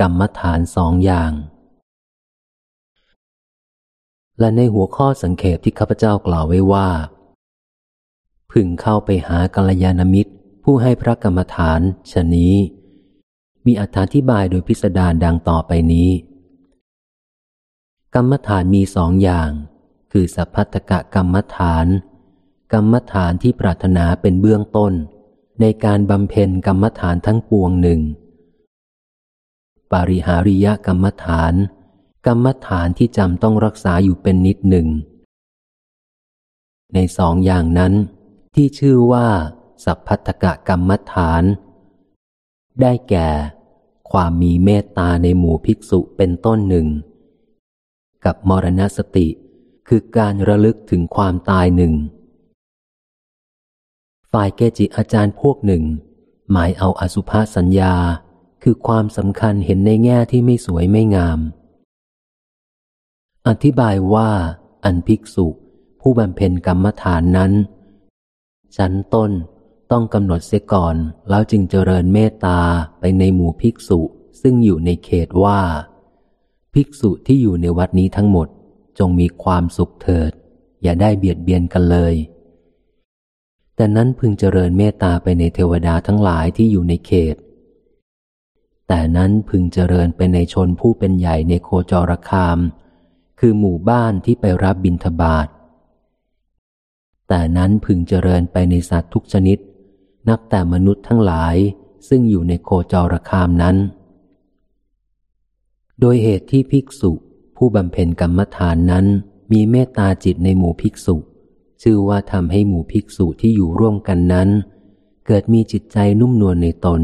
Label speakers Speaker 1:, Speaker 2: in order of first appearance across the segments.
Speaker 1: กรรมฐานสองอย่าง และในหัวข้อสังเขปที่ข้าพเจ้ากล่าวไว้ว่า พึงเข้าไปหากัลยาณมิตร ผู้ให้พระกรรมฐานชนี้ มีอธิบายโดยพิสดารดังต่อไปนี้ กรรมฐานมีสองอย่าง คือสัพพัทกะกรรมฐาน กรรมฐานที่ปรารถนาเป็นเบื้องต้น ในการบำเพ็ญกรรมฐานทั้งปวงหนึ่ง ปาริหาริยกรรมฐาน กรรมฐานที่จำต้องรักษาอยู่เป็นนิดหนึ่ง ในสองอย่างนั้น ที่ชื่อว่า สัพพัทกะกรรมฐาน ได้แก่ ความมีเมตตาในหมู่ภิกษุเป็นต้นหนึ่ง กับมรณสติคือการระลึกถึงความตายหนึ่ง ฝ่ายเกจิอาจารย์พวกหนึ่ง หมายเอาอสุภาสัญญา คือความสำคัญเห็นในแง่ที่ไม่สวยไม่งาม อธิบายว่าอันภิกษุผู้บำเพ็ญกรรมฐานนั้น ชั้นต้นต้องกำหนดเสียก่อนแล้วจึงเจริญเมตตาไปในหมู่ภิกษุซึ่งอยู่ในเขตว่า ภิกษุที่อยู่ในวัดนี้ทั้งหมดจงมีความสุขเถิด อย่าได้เบียดเบียนกันเลย แต่นั้นพึงเจริญเมตตาไปในเทวดาทั้งหลายที่อยู่ในเขต แต่นั้นพึงเจริญไปในชนผู้เป็นใหญ่ในโคจรคาม คือหมู่บ้านที่ไปรับบิณฑบาต แต่นั้นพึงเจริญไปในสัตว์ทุกชนิด นับแต่มนุษย์ทั้งหลายซึ่งอยู่ในโคจรคามนั้น โดยเหตุที่ภิกษุผู้บำเพ็ญกรรมฐานนั้นมีเมตตาจิตในหมู่ภิกษุ ชื่อว่าทำให้หมู่ภิกษุที่อยู่ร่วมกันนั้น เกิดมีจิตใจนุ่มนวลในตน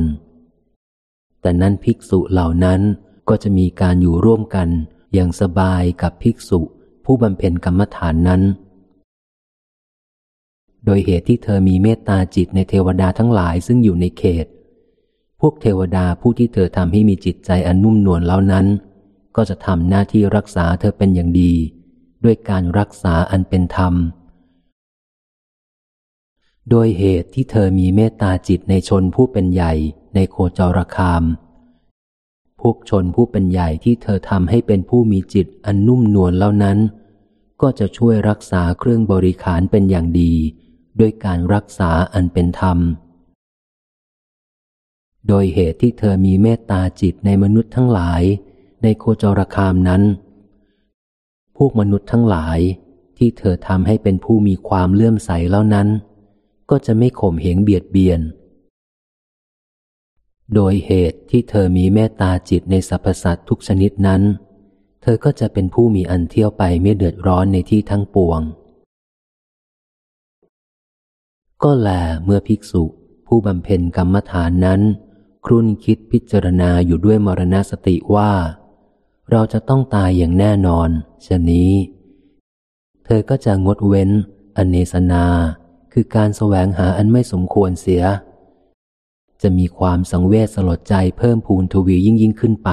Speaker 1: แต่นั้นภิกษุเหล่านั้นก็จะมีการอยู่ร่วมกันอย่างสบายกับภิกษุ ผู้บำเพ็ญกรรมฐานนั้น โดยเหตุที่เธอมีเมตตาจิตในเทวดาทั้งหลายซึ่งอยู่ในเขต พวกเทวดาผู้ที่เธอทำให้มีจิตใจอันนุ่มนวลเหล่านั้น ก็จะทำหน้าที่รักษาเธอเป็นอย่างดี ด้วยการรักษาอันเป็นธรรม โดยเหตุที่เธอมีเมตตาจิตในชนผู้เป็นใหญ่ในโคจรคาม วกชนผู้เป็นใหญ่ที่เธอทำให้เป็นผู้มีจิตอันนุ่มนวลแล้วนั้น ก็จะช่วยรักษาเครื่องบริขารเป็นอย่างดีด้วยการรักษาอันเป็นธรรม โดยเหตุที่เธอมีเมตตาจิตในมนุษย์ทั้งหลาย ในโคจรคามนั้น พวกมนุษย์ทั้งหลายที่เธอทำให้เป็นผู้มีความเลื่อมใสแล้วนั้น ก็จะไม่ข่มเหงเบียดเบียน โดยเหตุที่เธอมีเมตตาจิตในสรรพสัตว์ทุกชนิดนั้น เธอก็จะเป็นผู้มีอันเที่ยวไปไม่เดือดร้อนในที่ทั้งปวง ก็แลเมื่อภิกษุผู้บำเพ็ญกรรมฐานนั้น ครุ่นคิดพิจารณาอยู่ด้วยมรณสติว่า เราจะต้องตายอย่างแน่นอนชะนี้ เธอก็จะงดเว้น อเนสนา คือการแสวงหาอันไม่สมควรเสีย จะมีความสังเวชสลดใจเพิ่มพูนทวียิ่งยิ่งขึ้นไป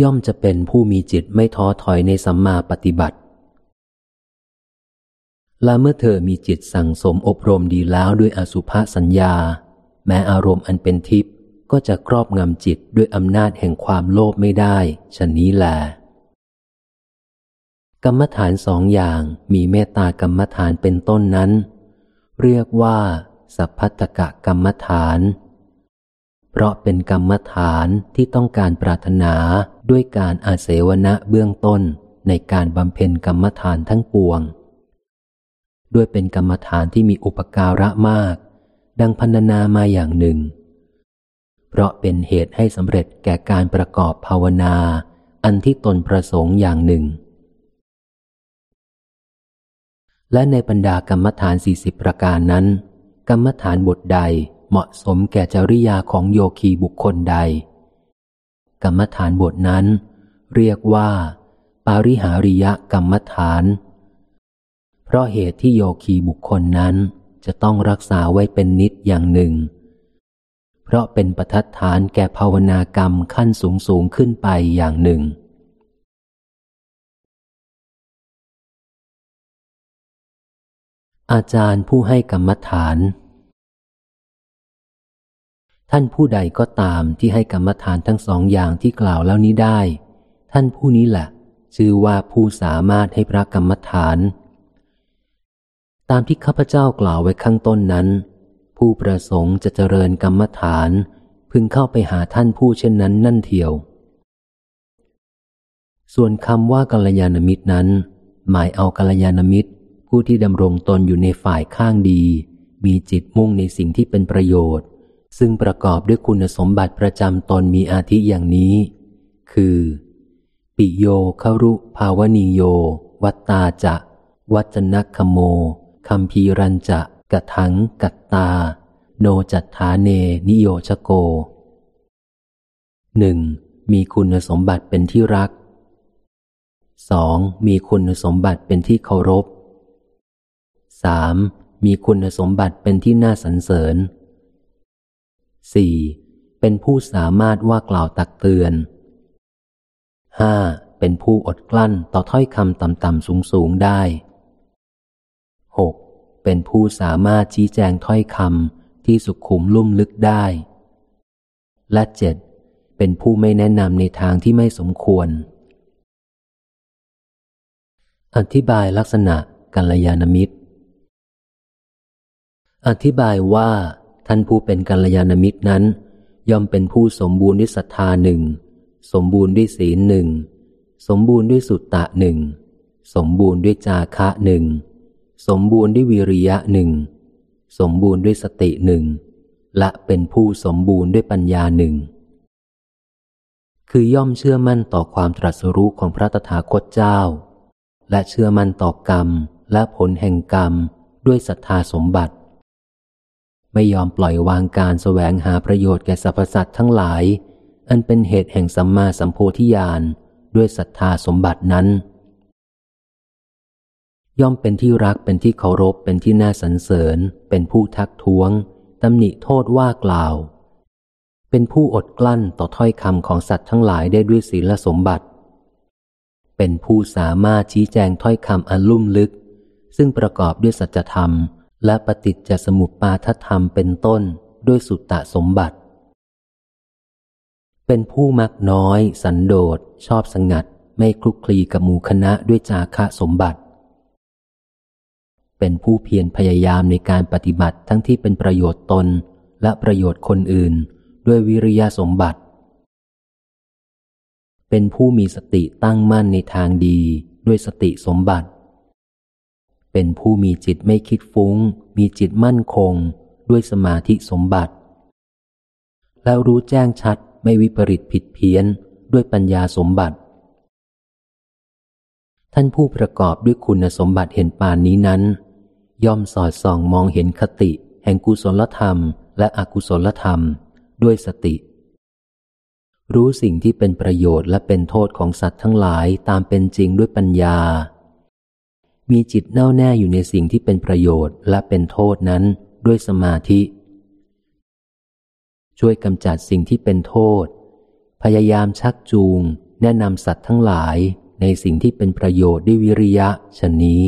Speaker 1: ย่อมจะเป็นผู้มีจิตไม่ท้อถอยในสัมมาปฏิบัติ และเมื่อเธอมีจิตสั่งสมอบรมดีแล้วด้วยอสุภสัญญา แม้อารมณ์อันเป็นทิพย์ก็จะครอบงำจิตด้วยอำนาจแห่งความโลภไม่ได้ชนนี้แหละกรรมฐานสองอย่างมีเมตตากรรมฐานเป็นต้นนั้น เรียกว่า สัพพัตกะกรรมฐาน เพราะเป็นกรรมฐานที่ต้องการปรารถนาด้วยการอาเสวนะเบื้องต้นในการบำเพ็ญกรรมฐานทั้งปวง ด้วยเป็นกรรมฐานที่มีอุปการะมาก ดังพันนามาอย่างหนึ่ง เพราะเป็นเหตุให้สำเร็จแก่การประกอบภาวนา อันที่ตนประสงค์อย่างหนึ่ง และในบรรดากรรมฐานสี่สิบประการนั้น กรรมฐานบทใด เหมาะสมแก่จริยาของโยคีบุคคลใด กรรมฐานบทนั้น เรียกว่า ปาริหาริยกรรมฐาน เพราะเหตุที่โยคีบุคคลนั้นจะต้องรักษาไว้เป็นนิดอย่างหนึ่ง เพราะเป็นประทัดฐานแก่ภาวนากรรมขั้นสูงสูงขึ้นไปอย่างหนึ่งอาจารย์ผู้ให้กรรมฐาน ท่านผู้ใดก็ตามที่ให้กรรมฐานทั้งสองอย่างที่กล่าวแล้วนี้ได้ ท่านผู้นี้แหละชื่อว่าผู้สามารถให้พระกรรมฐาน ตามที่ข้าพเจ้ากล่าวไว้ข้างต้นนั้น ผู้ประสงค์จะเจริญกรรมฐาน พึงเข้าไปหาท่านผู้เช่นนั้นนั่นเทียว ส่วนคำว่ากัลยาณมิตรนั้น หมายเอากัลยาณมิตร ผู้ที่ดำรงตนอยู่ในฝ่ายข้างดี มีจิตมุ่งในสิ่งที่เป็นประโยชน์ ซึ่งประกอบด้วยคุณสมบัติประจำตนมีอาทิอย่างนี้ คือ ปิโยคารุภาวนีโย วัตตาจะ วัจนักขโมคัมพีรันจะกะถังกัตตา โนจัตฐาเนนิโยชโกหนึ่งมีคุณสมบัติเป็นที่รักสองมีคุณสมบัติเป็นที่เคารพสามมีคุณสมบัติเป็นที่น่าสรรเสริญ สี่เป็นผู้สามารถว่ากล่าวตักเตือนห้าเป็นผู้อดกลั้นต่อถ้อยคำต่ำๆสูงๆได้หกเป็นผู้สามารถชี้แจงถ้อยคำที่สุขุมลุ่มลึกได้ และเจ็ดเป็นผู้ไม่แนะนำในทางที่ไม่สมควร อธิบายลักษณะกัลยาณมิตร อธิบายว่า ท่านผู้เป็นกัลยาณมิตรนั้น ย่อมเป็นผู้สมบูรณ์ด้วยศรัทธาหนึ่ง สมบูรณ์ด้วยศีลหนึ่ง สมบูรณ์ด้วยสุตตะหนึ่ง สมบูรณ์ด้วยจาคะหนึ่ง สมบูรณ์ด้วยวิริยะหนึ่ง สมบูรณ์ด้วยสติหนึ่ง และเป็นผู้สมบูรณ์ด้วยปัญญาหนึ่ง คือย่อมเชื่อมั่นต่อความตรัสรู้ของพระตถาคตเจ้า และเชื่อมั่นต่อกรรมและผลแห่งกรรมด้วยศรัทธาสมบัติ ไม่ยอมปล่อยวางการแสวงหาประโยชน์แก่สรรพสัตว์ทั้งหลาย อันเป็นเหตุแห่งสัมมาสัมโพธิญาณด้วยศรัทธาสมบัตินั้น ย่อมเป็นที่รักเป็นที่เคารพเป็นที่น่าสรรเสริญ เป็นผู้ทักท้วงตำหนิโทษว่ากล่าว เป็นผู้อดกลั้นต่อถ้อยคำของสัตว์ทั้งหลายได้ด้วยศีลสมบัติ เป็นผู้สามารถชี้แจงถ้อยคำอันลุ่มลึก ซึ่งประกอบด้วยสัจธรรม และปฏิจจสมุปปาทธรรมเป็นต้นด้วยสุตตะสมบัติ เป็นผู้มักน้อย สันโดษ ชอบสงัด ไม่คลุกคลีกับหมู่คณะด้วยจาคะสมบัติ เป็นผู้เพียรพยายามในการปฏิบัติทั้งที่เป็นประโยชน์ตนและประโยชน์คนอื่น ด้วยวิริยะสมบัติ เป็นผู้มีสติตั้งมั่นในทางดีด้วยสติสมบัติ เป็นผู้มีจิตไม่คิดฟุง้ง มีจิตมั่นคง ด้วยสมาธิสมบัติ แล้วรู้แจ้งชัดไม่วิปริตผิดเพี้ยนด้วยปัญญาสมบัติ ท่านผู้ประกอบด้วยคุณสมบัติเห็นปานนี้นั้น ย่อมสอดส่องมองเห็นคติ แห่งกุศลธรรม และอกุศลธรรม ด้วยสติ รู้สิ่งที่เป็นประโยชน์และเป็นโทษของสัตว์ทั้งหลายตามเป็นจริงด้วยปัญญา มีจิตแน่วแน่อยู่ในสิ่งที่เป็นประโยชน์และเป็นโทษนั้นด้วยสมาธิ ช่วยกำจัดสิ่งที่เป็นโทษ พยายามชักจูง แนะนำสัตว์ทั้งหลายในสิ่งที่เป็นประโยชน์ด้วยวิริยะชนนี้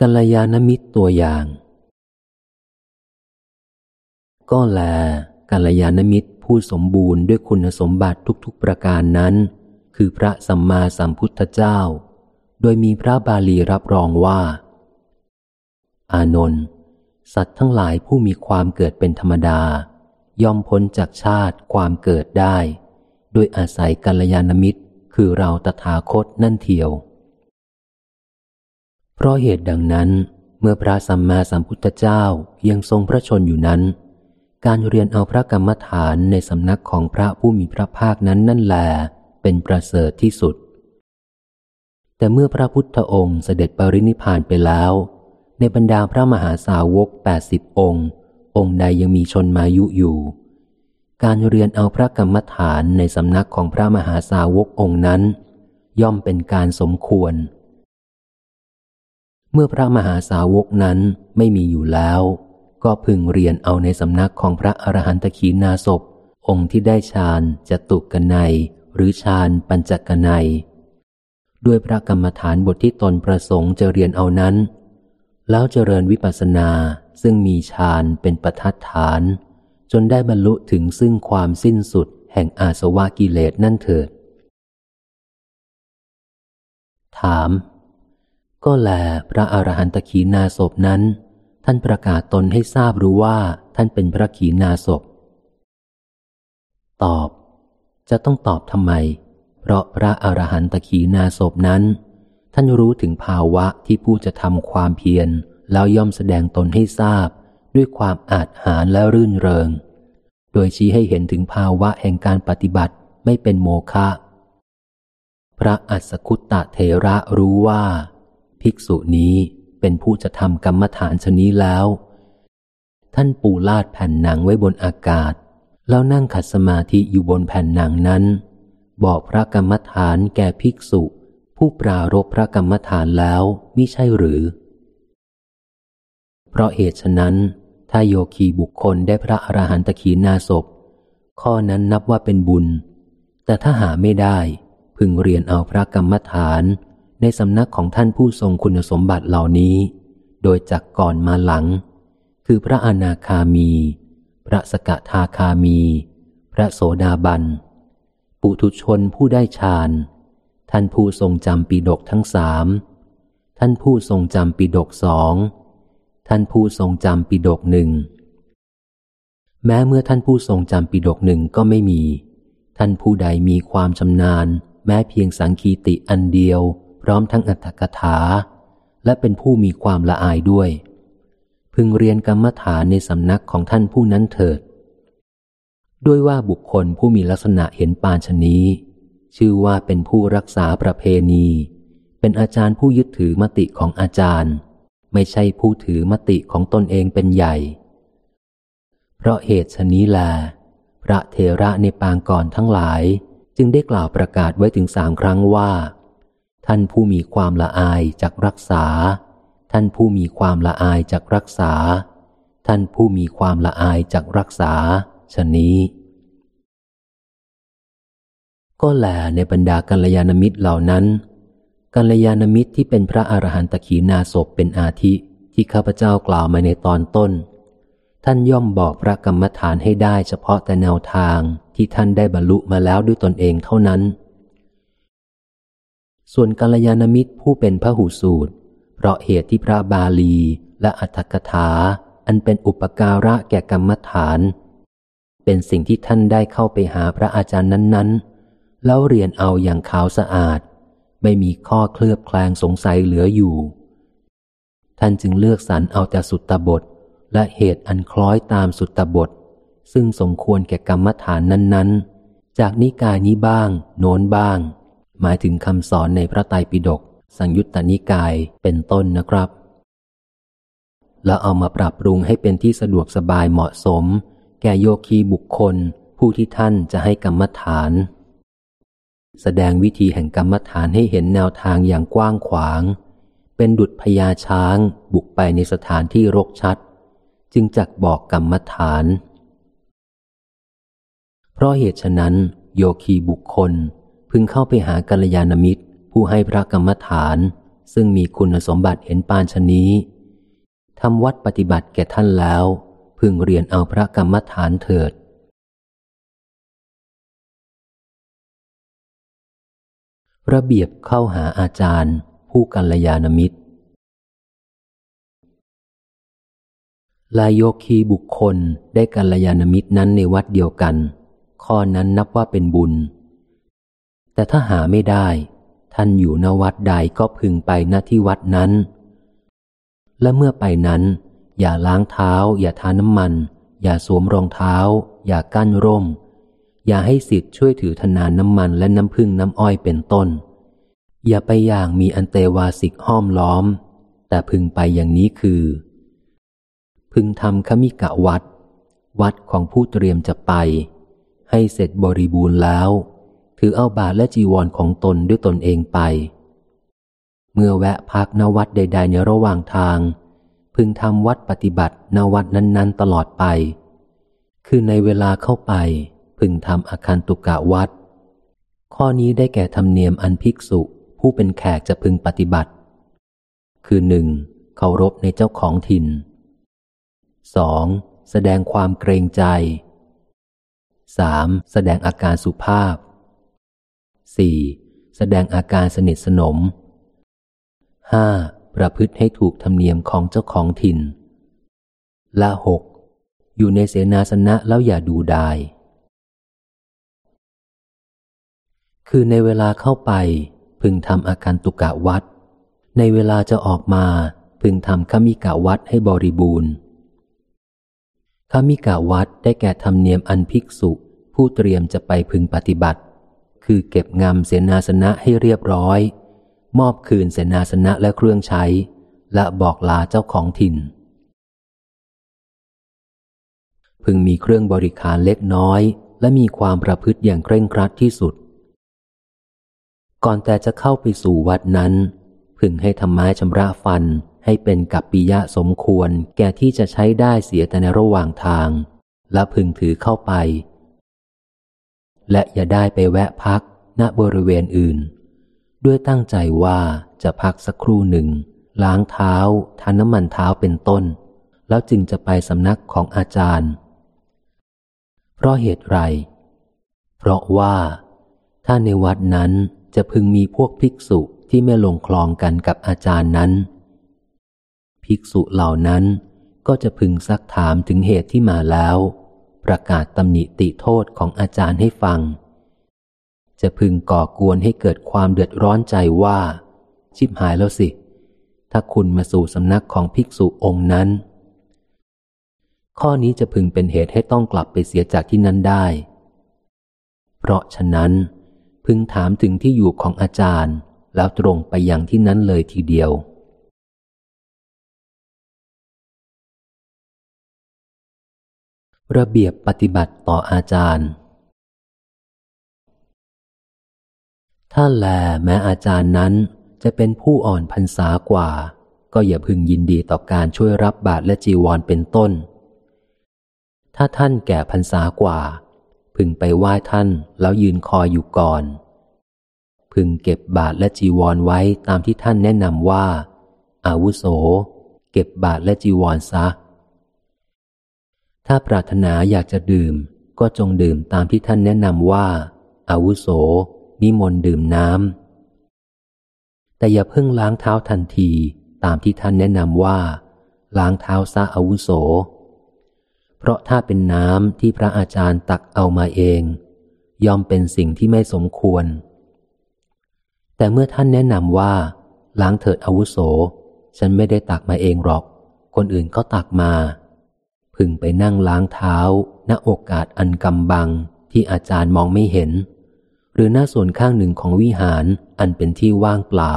Speaker 1: กัลยาณมิตรตัวอย่าง ก็แลกัลยาณมิตรผู้สมบูรณ์ด้วยคุณสมบัติทุกๆประการนั้น คือพระสัมมาสัมพุทธเจ้า โดยมีพระบาลีรับรองว่า อานนท์สัตว์ทั้งหลายผู้มีความเกิดเป็นธรรมดา ย่อมพ้นจากชาติความเกิดได้ โดยอาศัยกัลยาณมิตร คือเราตถาคตนั่นเทียว เพราะเหตุดังนั้น เมื่อพระสัมมาสัมพุทธเจ้ายังทรงพระชนอยู่นั้น การเรียนเอาพระกรรมฐานในสำนักของพระผู้มีพระภาคนั้นนั่นแหละ เป็นประเสริฐที่สุด แต่เมื่อพระพุทธองค์เสด็จปรินิพานไปแล้ว ในบรรดาพระมหาสาวกแปดสิบองค์ องค์ใดยังมีชนมายุอยู่ การเรียนเอาพระกรรมฐานในสำนักของพระมหาสาวกองค์นั้น ย่อมเป็นการสมควร เมื่อพระมหาสาวกนั้นไม่มีอยู่แล้ว ก็พึงเรียนเอาในสำนักของพระอรหันตขีนาศพองค์ที่ได้ฌานจะตุกกันใน หรือฌานปัญจกนัย ด้วยพระกรรมฐานบทที่ตนประสงค์จะเรียนเอานั้น แล้วเจริญวิปัสสนาซึ่งมีฌานเป็นประทัดฐาน จนได้บรรลุถึงซึ่งความสิ้นสุดแห่งอาสวะกิเลสนั่นเถิด ถาม ก็แลพระอรหันตขีนาศพนั้น ท่านประกาศตนให้ทราบรู้ว่าท่านเป็นพระขีนาศพตอบ จะต้องตอบทำไม เพราะพระอรหันตขีนาศพนั้น ท่านรู้ถึงภาวะที่ผู้จะทำความเพียรแล้วย่อมแสดงตนให้ทราบ ด้วยความอาจหารและรื่นเริง โดยชี้ให้เห็นถึงภาวะแห่งการปฏิบัติไม่เป็นโมฆะพระอัสคุตตะเทระรู้ว่า ภิกษุนี้เป็นผู้จะทำกรรมฐานชนี้แล้ว ท่านปูลาดแผ่นหนังไว้บนอากาศ แล้วนั่งขัดสมาธิอยู่บนแผ่นหนังนั้น บอกพระกรรมฐานแก่ภิกษุ ผู้ปรารบพระกรรมฐานแล้วมิใช่หรือ เพราะเหตุฉะนั้น ถ้าโยคีบุคคลได้พระอรหันตขีนาศพข้อนั้นนับว่าเป็นบุญ แต่ถ้าหาไม่ได้ พึงเรียนเอาพระกรรมฐานในสำนักของท่านผู้ทรงคุณสมบัติเหล่านี้ โดยจากก่อนมาหลัง คือพระอนาคามี พระสกทาคามี พระโสดาบัน ปุถุชนผู้ได้ฌาน ท่านผู้ทรงจำปีดกทั้งสาม ท่านผู้ทรงจำปีดกสอง ท่านผู้ทรงจำปิดกหนึ่ง แม้เมื่อท่านผู้ทรงจำปิดกหนึ่งก็ไม่มี ท่านผู้ใดมีความชำนาญ แม้เพียงสังคีติอันเดียว พร้อมทั้งอัตถกถา และเป็นผู้มีความละอายด้วย พึงเรียนกรรมฐานในสำนักของท่านผู้นั้นเถิด ด้วยว่าบุคคลผู้มีลักษณะเห็นปานชนี้ ชื่อว่าเป็นผู้รักษาประเพณี เป็นอาจารย์ผู้ยึดถือมติของอาจารย์ ไม่ใช่ผู้ถือมติของตนเองเป็นใหญ่ เพราะเหตุชนี้แลพระเทระในปางก่อนทั้งหลาย จึงได้กล่าวประกาศไว้ถึงสามครั้งว่า ท่านผู้มีความละอายจากรักษา ท่านผู้มีความละอายจากรักษา ท่านผู้มีความละอายจากรักษาชนี้ ก็แลในบรรดากัลยาณมิตรเหล่านั้น กัลยาณมิตรที่เป็นพระอรหันตขีนาศพเป็นอาทิที่ข้าพเจ้ากล่าวมาในตอนต้น ท่านย่อมบอกพระกรรมฐานให้ได้เฉพาะแต่แนวทางที่ท่านได้บรรลุมาแล้วด้วยตนเองเท่านั้น ส่วนกัลยาณมิตรผู้เป็นพระหูสูตร ราะเหตุที่พระบาลีและอัตถกถา อันเป็นอุปการะแก่กรรมฐาน เป็นสิ่งที่ท่านได้เข้าไปหาพระอาจารย์นั้น ๆ แล้วเรียนเอาอย่างขาวสะอาด ไม่มีข้อเคลือบแคลงสงสัยเหลืออยู่ ท่านจึงเลือกสรรเอาแต่สุตตบท และเหตุอันคล้อยตามสุตตบท ซึ่งสมควรแก่กรรมฐานนั้น ๆ จากนิกายนี้บ้าง โน้นบ้าง หมายถึงคำสอนในพระไตรปิฎก สังยุตตนิกายเป็นต้นนะครับ แล้วเอามาปรับปรุงให้เป็นที่สะดวกสบายเหมาะสม แก่โยคีบุคคล ผู้ที่ท่านจะให้กรรมฐาน แสดงวิธีแห่งกรรมฐานให้เห็นแนวทางอย่างกว้างขวาง เป็นดุจพญาช้าง บุกไปในสถานที่รกชัด จึงจักบอกกรรมฐาน เพราะเหตุฉะนั้น โยคีบุคคลพึงเข้าไปหากัลยาณมิตร ผู้ให้พระกรรมฐาน ซึ่งมีคุณสมบัติเห็นปานชนี้ทำวัดปฏิบัติแก่ท่านแล้ว พึงเรียนเอาพระกรรมฐานเถิด ระเบียบเข้าหาอาจารย์ ผู้กัลยาณมิตร ลายโยคีบุคคลได้กัลยาณมิตรนั้นในวัดเดียวกัน ข้อนั้นนับว่าเป็นบุญ แต่ถ้าหาไม่ได้ ท่านอยู่ณวัดใดก็พึงไปณที่วัดนั้น และเมื่อไปนั้น อย่าล้างเท้า อย่าทาน้ำมัน อย่าสวมรองเท้า อย่ากั้นร่ม อย่าให้สิทธิ์ช่วยถือธนานน้ำมันและน้ำพึ่งน้ำอ้อยเป็นต้น อย่าไปอย่างมีอันเตวาสิกห้อมล้อม แต่พึงไปอย่างนี้คือ พึงทำขมิกะวัด วัดของผู้เตรียมจะไป ให้เสร็จบริบูรณ์แล้ว ถือเอาบาทและจีวรของตนด้วยตนเองไป เมื่อแวะพักนวัดใด ๆ ในระหว่างทาง พึงทำวัดปฏิบัตินวัดนั้น ๆ ตลอดไป คือในเวลาเข้าไป พึงทำอาคารตุกะวัด ข้อนี้ได้แก่ธรรมเนียมอันภิกษุผู้เป็นแขกจะพึงปฏิบัติ คือหนึ่งเคารพในเจ้าของถิ่นสองแสดงความเกรงใจสามแสดงอาการสุภาพ สี่แสดงอาการสนิทสนมห้าประพฤติให้ถูกธรรมเนียมของเจ้าของถิ่น ละหกอยู่ในเสนาสนะแล้วอย่าดูดาย คือในเวลาเข้าไปพึงทำอาการตุกะวัด ในเวลาจะออกมา พึงทำขมิกะวัดให้บริบูรณ์ขมิกะวัดได้แก่ธรรมเนียมอันภิกษุ ผู้เตรียมจะไปพึงปฏิบัติ คือเก็บงำเสนาสนะให้เรียบร้อย มอบคืนเสนาสนะและเครื่องใช้ และบอกลาเจ้าของถิ่น พึงมีเครื่องบริการเล็กน้อย และมีความประพฤติอย่างเคร่งครัดที่สุด ก่อนแต่จะเข้าไปสู่วัดนั้น พึงให้ทำไม้ชำระฟันให้เป็นกับปิยะสมควรแก่ที่จะใช้ได้เสียแต่ในระหว่างทาง และพึงถือเข้าไป และอย่าได้ไปแวะพักณบริเวณอื่น ด้วยตั้งใจว่าจะพักสักครู่หนึ่ง ล้างเท้าทาน้ำมันเท้าเป็นต้น แล้วจึงจะไปสำนักของอาจารย์ เพราะเหตุไร เพราะว่า ถ้าในวัดนั้นจะพึงมีพวกภิกษุที่ไม่ลงคลองกันกับอาจารย์นั้น ภิกษุเหล่านั้นก็จะพึงซักถามถึงเหตุที่มาแล้ว ประกาศตำหนิติโทษของอาจารย์ให้ฟัง จะพึงก่อกวนให้เกิดความเดือดร้อนใจว่า ชิบหายแล้วสิ ถ้าคุณมาสู่สำนักของภิกษุองค์นั้น ข้อนี้จะพึงเป็นเหตุให้ต้องกลับไปเสียจากที่นั้นได้ เพราะฉะนั้น พึงถามถึงที่อยู่ของอาจารย์แล้วตรงไปอยังที่นั้นเลยทีเดียว ระเบียบปฏิบัติต่ออาจารย์ ถ้าแลแม้อาจารย์นั้นจะเป็นผู้อ่อนพรรษากว่า ก็อย่าพึงยินดีต่อการช่วยรับบาตรและจีวรเป็นต้น ถ้าท่านแก่พรรษากว่า พึงไปไหว้ท่านแล้วยืนคอยอยู่ก่อน พึงเก็บบาทและจีวรไว้ตามที่ท่านแนะนำว่า อาวุโส เก็บบาทและจีวรซะ ถ้าปรารถนาอยากจะดื่ม ก็จงดื่มตามที่ท่านแนะนำว่า อาวุโส นิมนต์ดื่มน้ำ แต่อย่าเพิ่งล้างเท้าทันทีตามที่ท่านแนะนำว่า ล้างเท้าซะอาวุโส เพราะถ้าเป็นน้ำที่พระอาจารย์ตักเอามาเองยอมเป็นสิ่งที่ไม่สมควร แต่เมื่อท่านแนะนำว่า ล้างเถิดอาวุโส ฉันไม่ได้ตักมาเองหรอก คนอื่นก็ตักมา พึงไปนั่งล้างเท้า ณโอกาสอันกำบังที่อาจารย์มองไม่เห็น หรือหน้าส่วนข้างหนึ่งของวิหารอันเป็นที่ว่างเปล่า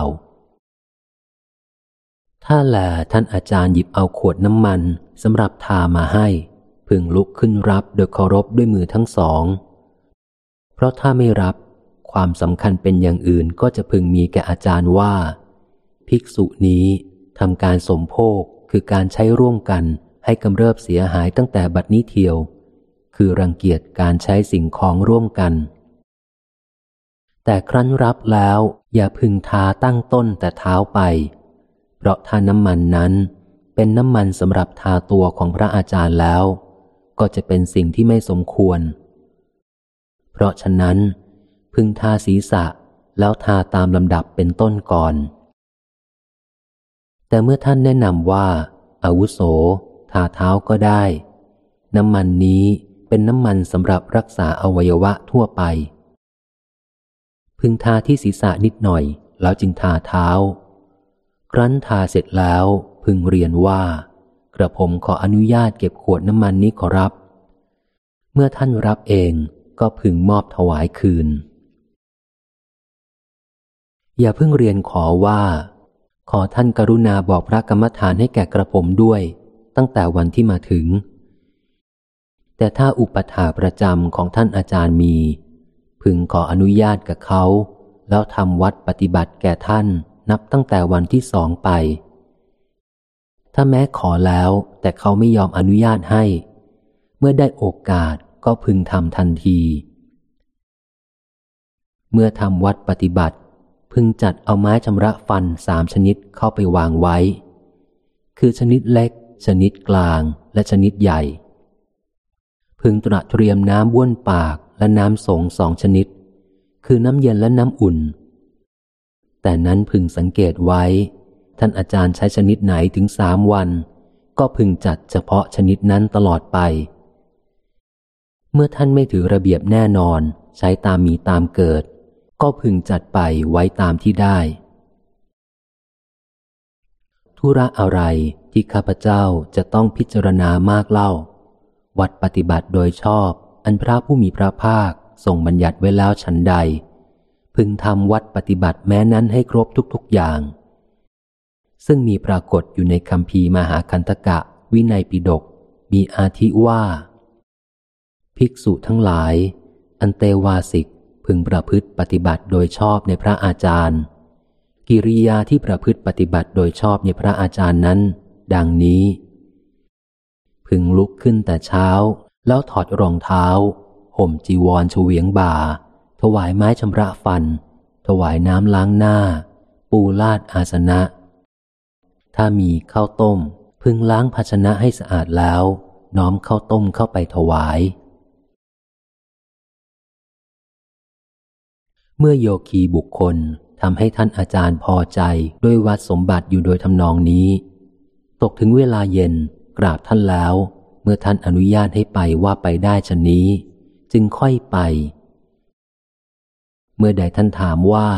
Speaker 1: ถ้าแลท่านอาจารย์หยิบเอาขวดน้ำมันสำหรับทามาให้ พึงลุกขึ้นรับโดยเคารพด้วยมือทั้งสอง เพราะถ้าไม่รับความสำคัญเป็นอย่างอื่นก็จะพึงมีแก่อาจารย์ว่า ภิกษุนี้ทำการสมโภคคือการใช้ร่วมกัน ให้กำเริบเสียหายตั้งแต่บัดนี้เทียว คือรังเกียจการใช้สิ่งของร่วมกัน แต่ครั้นรับแล้วอย่าพึงทาตั้งต้นแต่เท้าไป เพราะถ้าน้ำมันนั้น เป็นน้ำมันสำหรับทาตัวของพระอาจารย์แล้ว ก็จะเป็นสิ่งที่ไม่สมควร เพราะฉะนั้น พึงทาศีรษะแล้วทาตามลำดับเป็นต้นก่อน แต่เมื่อท่านแนะนำว่าอาวุโส ทาเท้าก็ได้ น้ำมันนี้เป็นน้ำมันสำหรับรักษาอวัยวะทั่วไป พึงทาที่ศีรษะนิดหน่อย แล้วจึงทาเท้า ครั้นทาเสร็จแล้ว พึงเรียนว่า กระผมขออนุญาตเก็บขวดน้ำมันนี้ขอรับ เมื่อท่านรับเองก็พึงมอบถวายคืน อย่าเพิ่งเรียนขอว่า ขอท่านกรุณาบอกพระกรรมฐานให้แก่กระผมด้วย ตั้งแต่วันที่มาถึง แต่ถ้าอุปถาประจำของท่านอาจารย์มี พึงขออนุญาตกับเขา แล้วทำวัดปฏิบัติแก่ท่านนับตั้งแต่วันที่สองไป ถ้าแม้ขอแล้วแต่เขาไม่ยอมอนุญาตให้ เมื่อได้โอกาสก็พึงทำทันที เมื่อทำวัดปฏิบัติ พึงจัดเอาไม้ชำระฟันสามชนิดเข้าไปวางไว้ คือชนิดเล็ก ชนิดกลางและชนิดใหญ่ พึงตระเตรียมน้ำบ้วนปากและน้ำสงสองชนิด คือน้ำเย็นและน้ำอุ่น แต่นั้นพึงสังเกตไว้ ท่านอาจารย์ใช้ชนิดไหนถึงสามวัน ก็พึงจัดเฉพาะชนิดนั้นตลอดไป เมื่อท่านไม่ถือระเบียบแน่นอนใช้ตามมีตามเกิด ก็พึงจัดไปไว้ตามที่ได้ธุระอะไร ที่ข้าพเจ้าจะต้องพิจารณามากเล่า วัดปฏิบัติโดยชอบ อันพระผู้มีพระภาคทรงบัญญัติไว้แล้วฉันใด พึงทำวัดปฏิบัติแม้นั้นให้ครบทุกๆอย่าง ซึ่งมีปรากฏอยู่ในคำพีมหาคันตกะวินัยปิฎกมีอาทิว่า ภิกษุทั้งหลาย อันเตวาสิกพึงประพฤติปฏิบัติโดยชอบในพระอาจารย์ กิริยาที่ประพฤติปฏิบัติโดยชอบในพระอาจารย์นั้น ดังนี้ พึงลุกขึ้นแต่เช้า แล้วถอดรองเท้า ห่มจีวรเฉวียงบ่า ถวายไม้ชำระฟัน ถวายน้ำล้างหน้า ปูลาดอาสนะ ถ้ามีข้าวต้ม พึงล้างภาชนะให้สะอาดแล้ว น้อมข้าวต้มเข้าไปถวายเมื่อโยคีบุคคลทำให้ท่านอาจารย์พอใจด้วยวัดสมบัติอยู่โดยทำนองนี้ ตกถึงเวลาเย็นกราบท่านแล้ว เมื่อท่านอนุญาตให้ไปว่าไปได้ชนนี้ จึงค่อยไป เมื่อใดท่านถามว่า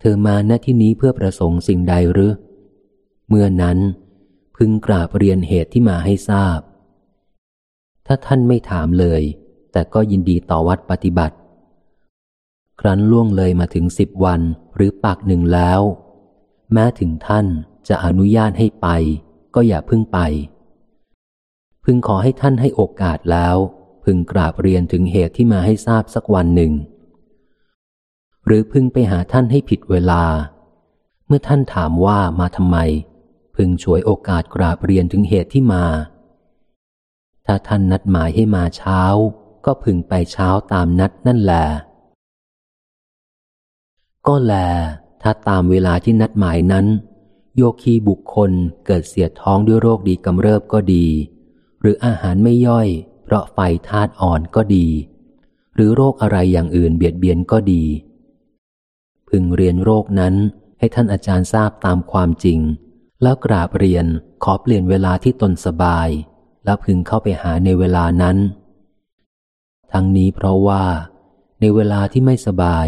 Speaker 1: เธอมาณที่นี้เพื่อประสงค์สิ่งใดหรือ เมื่อนั้นพึงกราบเรียนเหตุที่มาให้ทราบ ถ้าท่านไม่ถามเลย แต่ก็ยินดีต่อวัดปฏิบัติ ครั้นล่วงเลยมาถึงสิบวันหรือปากหนึ่งแล้ว แม้ถึงท่านจะอนุญาตให้ไป ก็อย่าพึ่งไป พึงขอให้ท่านให้โอกาสแล้ว พึงกราบเรียนถึงเหตุที่มาให้ทราบสักวันหนึ่ง หรือพึงไปหาท่านให้ผิดเวลา เมื่อท่านถามว่ามาทำไม พึงฉวยโอกาสกราบเรียนถึงเหตุที่มา ถ้าท่านนัดหมายให้มาเช้า ก็พึงไปเช้าตามนัดนั่นแหละก็แล ถ้าตามเวลาที่นัดหมายนั้น โยคีบุคคลเกิดเสียท้องด้วยโรคดีกำเริบก็ดี หรืออาหารไม่ย่อย เพราะไฟธาตุอ่อนก็ดี หรือโรคอะไรอย่างอื่นเบียดเบียนก็ดี พึงเรียนโรคนั้นให้ท่านอาจารย์ทราบตามความจริง แล้วกราบเรียนขอเปลี่ยนเวลาที่ตนสบาย แล้วพึงเข้าไปหาในเวลานั้น ทั้งนี้เพราะว่า ในเวลาที่ไม่สบาย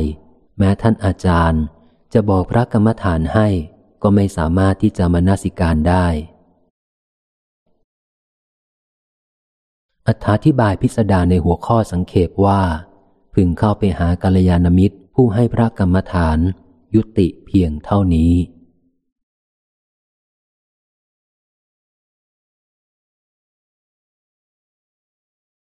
Speaker 1: แม้ท่านอาจารย์จะบอกพระกรรมฐานให้ ก็ไม่สามารถที่จะมานาสิการได้ อธิบายพิสดารในหัวข้อสังเขปว่า พึงเข้าไปหากัลยาณมิตรผู้ให้พระกรรมฐาน ยุติเพียงเท่านี้